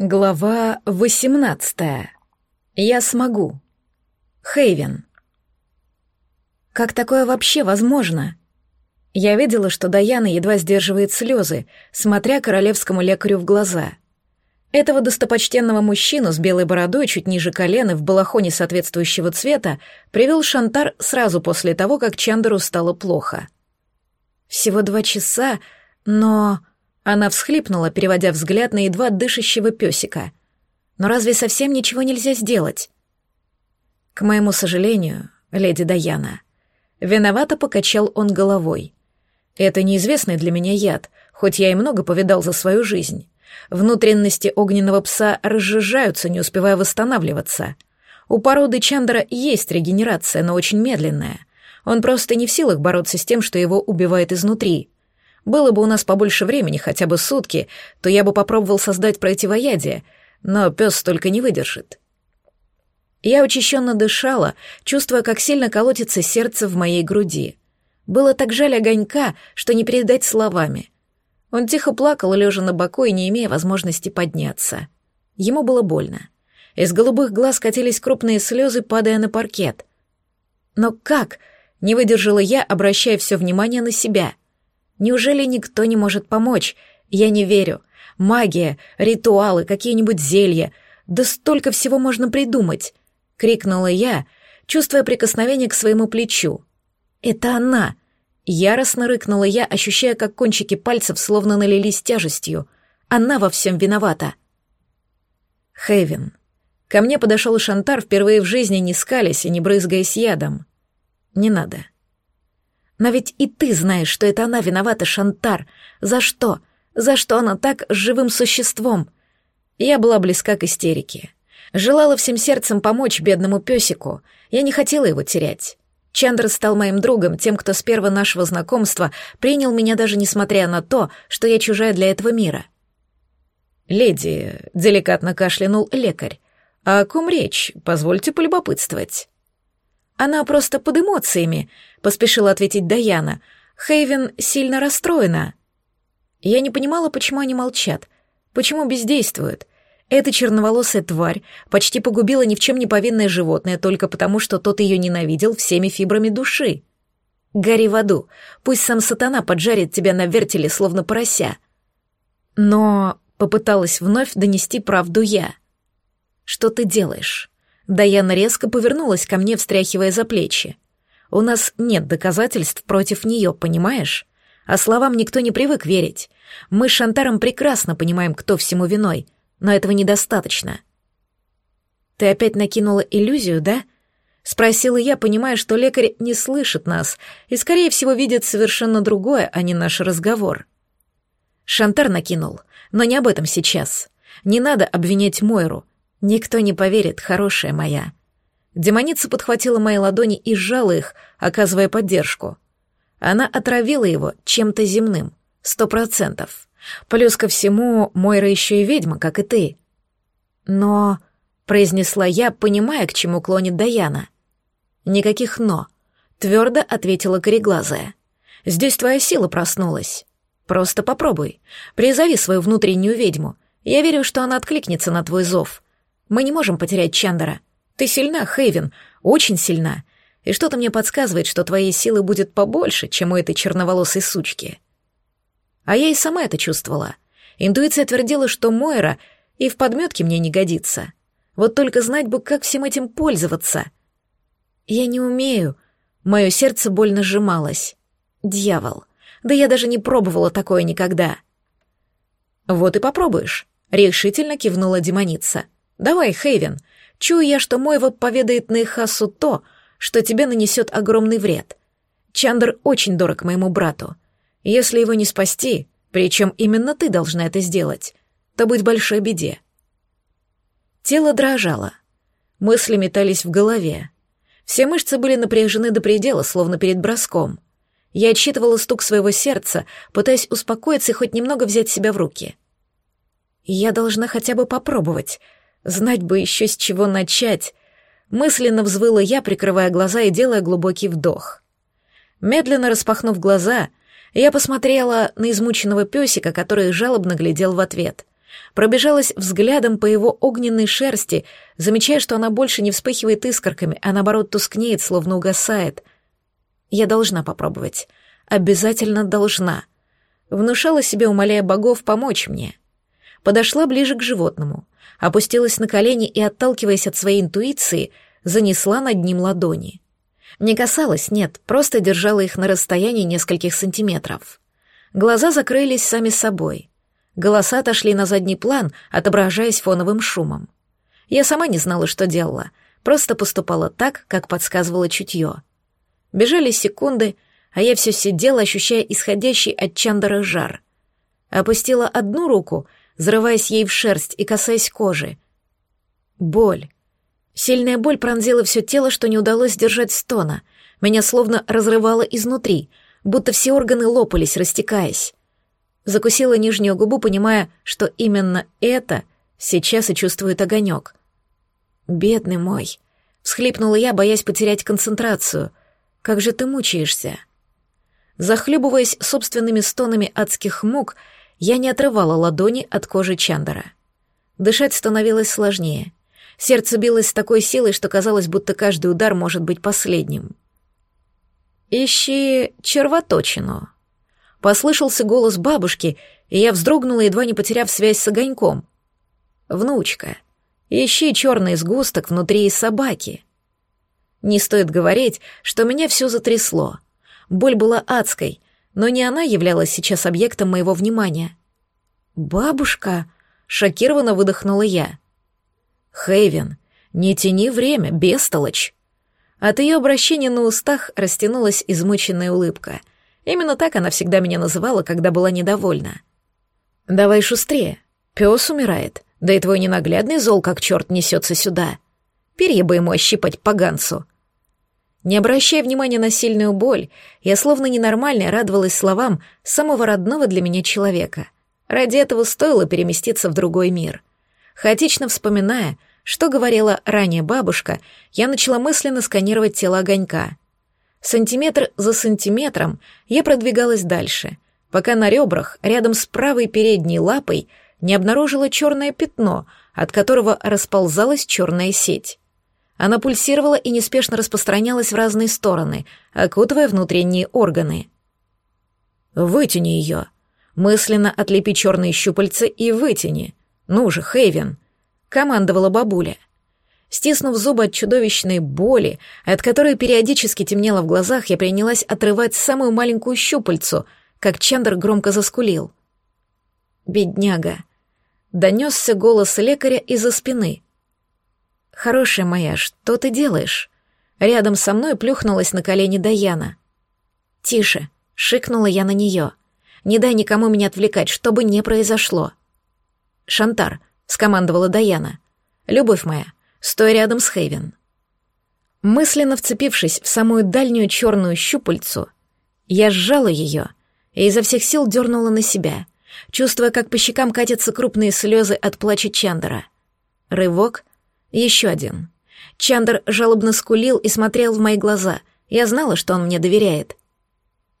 Глава 18. Я смогу. Хейвен. Как такое вообще возможно? Я видела, что Даяна едва сдерживает слезы, смотря королевскому лекарю в глаза. Этого достопочтенного мужчину с белой бородой чуть ниже колена в балахоне соответствующего цвета привел Шантар сразу после того, как Чандеру стало плохо. Всего два часа, но... Она всхлипнула, переводя взгляд на едва дышащего песика. Но разве совсем ничего нельзя сделать? К моему сожалению, леди Даяна, виновато покачал он головой. Это неизвестный для меня яд, хоть я и много повидал за свою жизнь. Внутренности огненного пса разжижаются, не успевая восстанавливаться. У породы Чандра есть регенерация, но очень медленная. Он просто не в силах бороться с тем, что его убивает изнутри. Было бы у нас побольше времени, хотя бы сутки, то я бы попробовал создать противоядие, но пес только не выдержит. Я учащенно дышала, чувствуя, как сильно колотится сердце в моей груди. Было так жаль огонька, что не передать словами. Он тихо плакал, лежа на боку и не имея возможности подняться. Ему было больно. Из голубых глаз катились крупные слезы, падая на паркет. Но как? Не выдержала я, обращая все внимание на себя. Неужели никто не может помочь? Я не верю. Магия, ритуалы, какие-нибудь зелья. Да столько всего можно придумать. Крикнула я, чувствуя прикосновение к своему плечу. Это она. Яростно рыкнула я, ощущая, как кончики пальцев словно налились тяжестью. Она во всем виновата. Хейвен. Ко мне подошел Шантар, впервые в жизни не скалясь и не брызгаясь ядом. Не надо. Но ведь и ты знаешь, что это она виновата, Шантар. За что? За что она так с живым существом? Я была близка к истерике. Желала всем сердцем помочь бедному песику. Я не хотела его терять. Чандр стал моим другом, тем, кто с первого нашего знакомства принял меня даже несмотря на то, что я чужая для этого мира. «Леди», — деликатно кашлянул лекарь, — «а «о ком речь? Позвольте полюбопытствовать». Она просто под эмоциями, поспешила ответить Даяна. Хейвен сильно расстроена. Я не понимала, почему они молчат, почему бездействуют. Эта черноволосая тварь почти погубила ни в чем не повинное животное только потому, что тот ее ненавидел всеми фибрами души. Гори в аду, пусть сам сатана поджарит тебя на вертеле, словно порося. Но попыталась вновь донести правду я. Что ты делаешь? Даяна резко повернулась ко мне, встряхивая за плечи. «У нас нет доказательств против нее, понимаешь? А словам никто не привык верить. Мы с Шантаром прекрасно понимаем, кто всему виной, но этого недостаточно». «Ты опять накинула иллюзию, да?» — спросила я, понимая, что лекарь не слышит нас и, скорее всего, видит совершенно другое, а не наш разговор. Шантар накинул, но не об этом сейчас. Не надо обвинять Мойру. «Никто не поверит, хорошая моя». Демоница подхватила мои ладони и сжала их, оказывая поддержку. Она отравила его чем-то земным, сто процентов. Плюс ко всему, Мойра еще и ведьма, как и ты. Но, — произнесла я, понимая, к чему клонит Даяна. Никаких «но», — твердо ответила кореглазая. Здесь твоя сила проснулась. Просто попробуй. Призови свою внутреннюю ведьму. Я верю, что она откликнется на твой зов. Мы не можем потерять Чандера. Ты сильна, Хейвен, очень сильна. И что-то мне подсказывает, что твоей силы будет побольше, чем у этой черноволосой сучки. А я и сама это чувствовала. Интуиция твердила, что Мойра и в подметке мне не годится. Вот только знать бы, как всем этим пользоваться. Я не умею. Мое сердце больно сжималось. Дьявол. Да я даже не пробовала такое никогда. Вот и попробуешь. Решительно кивнула демоница. Давай, Хейвен. Чую я, что Мойва поведает Нейхасу то, что тебе нанесет огромный вред. Чандр очень дорог моему брату. Если его не спасти, причем именно ты должна это сделать, то быть большой беде. Тело дрожало. Мысли метались в голове. Все мышцы были напряжены до предела, словно перед броском. Я отсчитывала стук своего сердца, пытаясь успокоиться и хоть немного взять себя в руки. Я должна хотя бы попробовать — Знать бы еще с чего начать. Мысленно взвыла я, прикрывая глаза и делая глубокий вдох. Медленно распахнув глаза, я посмотрела на измученного песика, который жалобно глядел в ответ. Пробежалась взглядом по его огненной шерсти, замечая, что она больше не вспыхивает искорками, а наоборот тускнеет, словно угасает. Я должна попробовать. Обязательно должна. Внушала себе, умоляя богов помочь мне. Подошла ближе к животному, опустилась на колени и, отталкиваясь от своей интуиции, занесла над ним ладони. Не касалась, нет, просто держала их на расстоянии нескольких сантиметров. Глаза закрылись сами собой. Голоса отошли на задний план, отображаясь фоновым шумом. Я сама не знала, что делала, просто поступала так, как подсказывало чутье. Бежали секунды, а я все сидела, ощущая исходящий от Чандера жар. Опустила одну руку, взрываясь ей в шерсть и касаясь кожи. Боль. Сильная боль пронзила все тело, что не удалось сдержать стона. Меня словно разрывало изнутри, будто все органы лопались, растекаясь. Закусила нижнюю губу, понимая, что именно это сейчас и чувствует огонек. «Бедный мой», — всхлипнула я, боясь потерять концентрацию. «Как же ты мучаешься?» Захлебываясь собственными стонами адских мук, я не отрывала ладони от кожи Чандера. Дышать становилось сложнее. Сердце билось с такой силой, что казалось, будто каждый удар может быть последним. «Ищи червоточину», — послышался голос бабушки, и я вздрогнула, едва не потеряв связь с огоньком. «Внучка, ищи черный сгусток внутри собаки». Не стоит говорить, что меня все затрясло — Боль была адской, но не она являлась сейчас объектом моего внимания. «Бабушка!» — шокированно выдохнула я. «Хейвен, не тяни время, бестолочь!» От ее обращения на устах растянулась измученная улыбка. Именно так она всегда меня называла, когда была недовольна. «Давай шустрее. Пес умирает, да и твой ненаглядный зол как черт несется сюда. Перья бы ему ощипать поганцу!» Не обращая внимания на сильную боль, я словно ненормально радовалась словам самого родного для меня человека. Ради этого стоило переместиться в другой мир. Хаотично вспоминая, что говорила ранее бабушка, я начала мысленно сканировать тело огонька. Сантиметр за сантиметром я продвигалась дальше, пока на ребрах, рядом с правой передней лапой, не обнаружила черное пятно, от которого расползалась черная сеть. Она пульсировала и неспешно распространялась в разные стороны, окутывая внутренние органы. «Вытяни ее!» Мысленно отлепи черные щупальца и вытяни. Ну же, Хейвен!» — командовала бабуля. Стиснув зубы от чудовищной боли, от которой периодически темнело в глазах, я принялась отрывать самую маленькую щупальцу, как Чандр громко заскулил. «Бедняга!» — донесся голос лекаря из-за спины — «Хорошая моя, что ты делаешь?» Рядом со мной плюхнулась на колени Даяна. «Тише!» — шикнула я на нее. «Не дай никому меня отвлекать, что бы ни произошло!» «Шантар!» — скомандовала Даяна. «Любовь моя, стой рядом с Хейвен!» Мысленно вцепившись в самую дальнюю черную щупальцу, я сжала ее и изо всех сил дернула на себя, чувствуя, как по щекам катятся крупные слезы от плача Чандера. Рывок, еще один. Чандр жалобно скулил и смотрел в мои глаза. Я знала, что он мне доверяет.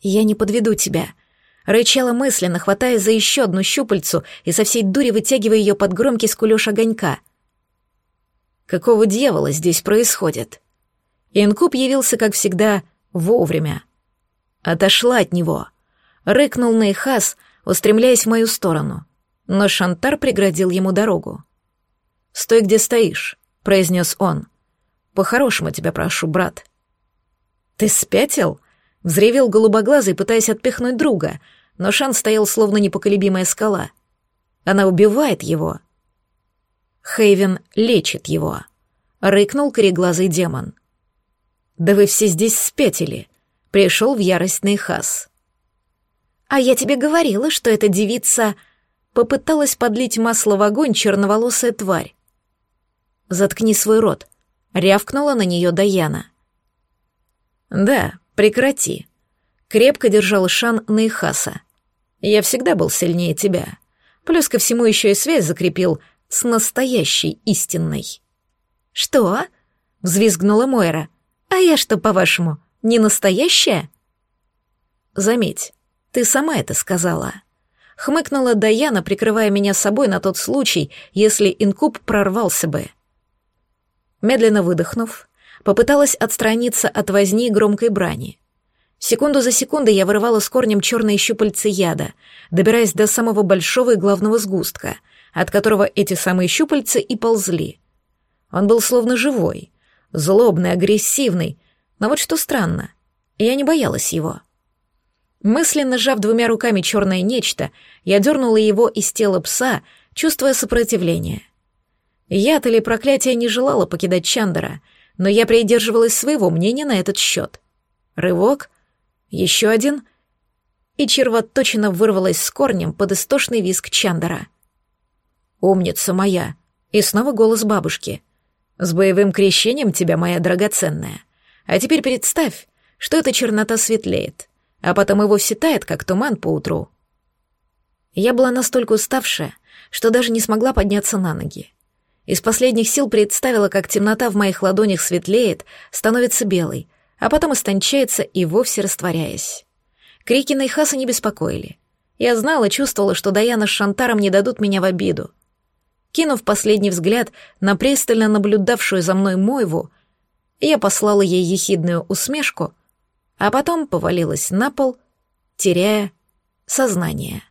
«Я не подведу тебя», — рычала мысленно, хватая за еще одну щупальцу и со всей дури вытягивая ее под громкий скулёж огонька. «Какого дьявола здесь происходит?» Инкуб явился, как всегда, вовремя. Отошла от него. Рыкнул на Ихас, устремляясь в мою сторону. Но Шантар преградил ему дорогу. «Стой, где стоишь», — произнес он. «По-хорошему тебя прошу, брат». «Ты спятил?» — взревел голубоглазый, пытаясь отпихнуть друга, но Шан стоял словно непоколебимая скала. Она убивает его. Хейвен лечит его. Рыкнул кореглазый демон. «Да вы все здесь спятили», — пришел в яростный хас. «А я тебе говорила, что эта девица...» Попыталась подлить масло в огонь черноволосая тварь. «Заткни свой рот», — рявкнула на нее Даяна. «Да, прекрати», — крепко держал Шан Нейхаса. «Я всегда был сильнее тебя. Плюс ко всему еще и связь закрепил с настоящей истинной». «Что?» — взвизгнула Мойра. «А я что, по-вашему, не настоящая?» «Заметь, ты сама это сказала». Хмыкнула Даяна, прикрывая меня собой на тот случай, если инкуб прорвался бы. Медленно выдохнув, попыталась отстраниться от возни и громкой брани. Секунду за секундой я вырывала с корнем черные щупальца яда, добираясь до самого большого и главного сгустка, от которого эти самые щупальца и ползли. Он был словно живой, злобный, агрессивный, но вот что странно, я не боялась его. Мысленно сжав двумя руками черное нечто, я дернула его из тела пса, чувствуя сопротивление. Яд или проклятие не желала покидать Чандера, но я придерживалась своего мнения на этот счет. Рывок, еще один, и червоточина вырвалась с корнем под истошный визг Чандера. «Умница моя!» И снова голос бабушки. «С боевым крещением тебя, моя драгоценная. А теперь представь, что эта чернота светлеет, а потом и вовсе тает, как туман по утру». Я была настолько уставшая, что даже не смогла подняться на ноги. Из последних сил представила, как темнота в моих ладонях светлеет, становится белой, а потом истончается и вовсе растворяясь. Крики Найхаса не беспокоили. Я знала, чувствовала, что Даяна с Шантаром не дадут меня в обиду. Кинув последний взгляд на пристально наблюдавшую за мной Мойву, я послала ей ехидную усмешку, а потом повалилась на пол, теряя сознание.